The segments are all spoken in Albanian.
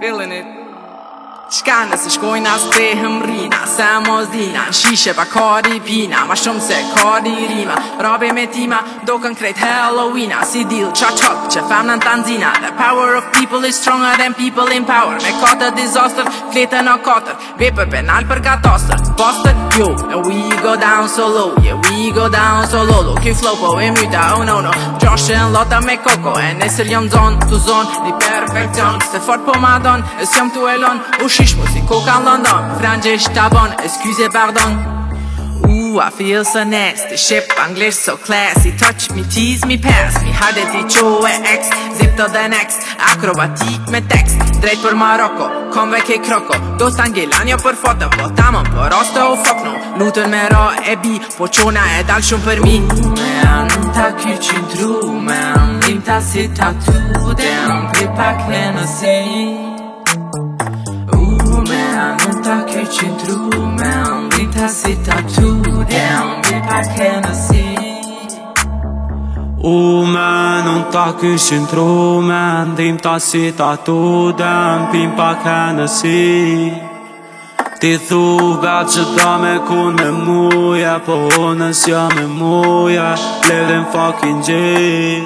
feeling it. شکن دستش کوین از بهم رینا سماز دینا شیشه با کاری پینا ما شمسه کاری ریما رابه متیما دو کنکریت هالوینا سی دیل چا چاک چه فمنن تنزینا The power of people is stronger than people in power Me kata disaster, flete në katër Vepe penal për katastër Bastër, yo, and we go down so low Yeah, we go down so low Lo Ki flow po e myta, oh no no Gjashe në lota me koko E nesër jam zonë, tu zonë, di perfekcion Se fort po ma donë, e s'jam tu elon, u shish mos e koka London franje shtabon eskyze pardon ooh i feel so next the ship english so classy touch me tease me pass me how ti it go ex zip to the next acrobatic me text Drejt për Maroko come back e croco do jo per foto votam po on po per rosto o fuck no me ra e bi po qona e dal shumë për mi me an ta kyqin tru me an ta si ta tu them që tru me ndita si ta tu dhe ndi pa kena si U me nën ta kyshin tru me ndim ta si ta tu dhe ndi pa kena si Ti thu ga që ta me ku me muja, po nësja me muja, ledhe në fucking gym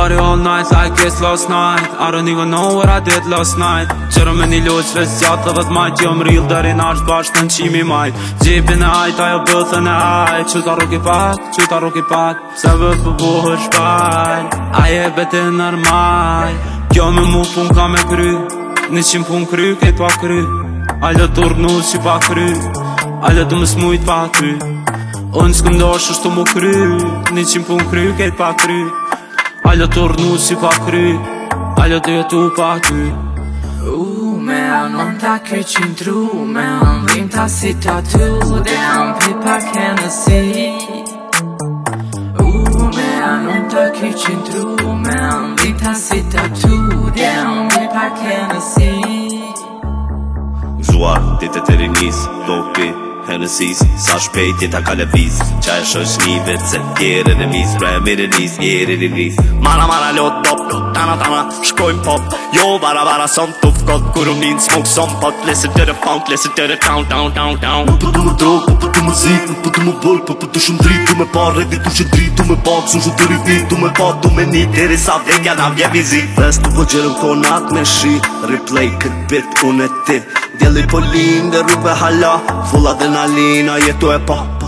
Party all night, I kiss last night I don't even know what I did last night Qërë me një lojë që s'gjatë dhe vët majt Jo më rilë dërin i bashkë të në qimi majt Gjipin e ajt, ajo bëthën e ajt Që a rruk i pak, që a rruk i pak Se vë për buhë është bajt A je beti nërmaj Kjo me mu pun ka me kry Në qim pun kry, këj pa kry A lë të urnu që pa kry A lë të më smujt pa kry Unë që këndosh është të më kry Në qim pun kry, këj pa kry Allo të si pa kry Allo tu jetu pa ty U me anon ta kry qindru Me anë ta si ta tu Dhe anë pi pa kene si U me anon ta kry qindru Me anë ta si ta tu Dhe anë pi pa kene si Zuar, ditë të rinjiz, topi Hennessy's Sa shpejt jeta ka leviz Qa e shosh një vetë se tjere dhe viz Pra e mire njës, jere dhe viz Mara mara lot pop, lot tana tana Shkojm pop, jo vara vara son tuf kod Kuru njën smuk son pot Listen to the funk, listen to the town, town, town, town Po tu më drog, po pëtu më zik Po pëtu më bol, po pëtu shumë drit Tu me pa redi, tu që drit Tu me pa, kësu shumë të rivit Tu me pa, tu me një Deri sa vdekja na vje vizit Pes të po gjerëm konat me shi Replay kët bit, unë e djeli po linë Dhe rrupe hala, full adrenalina jetu e pa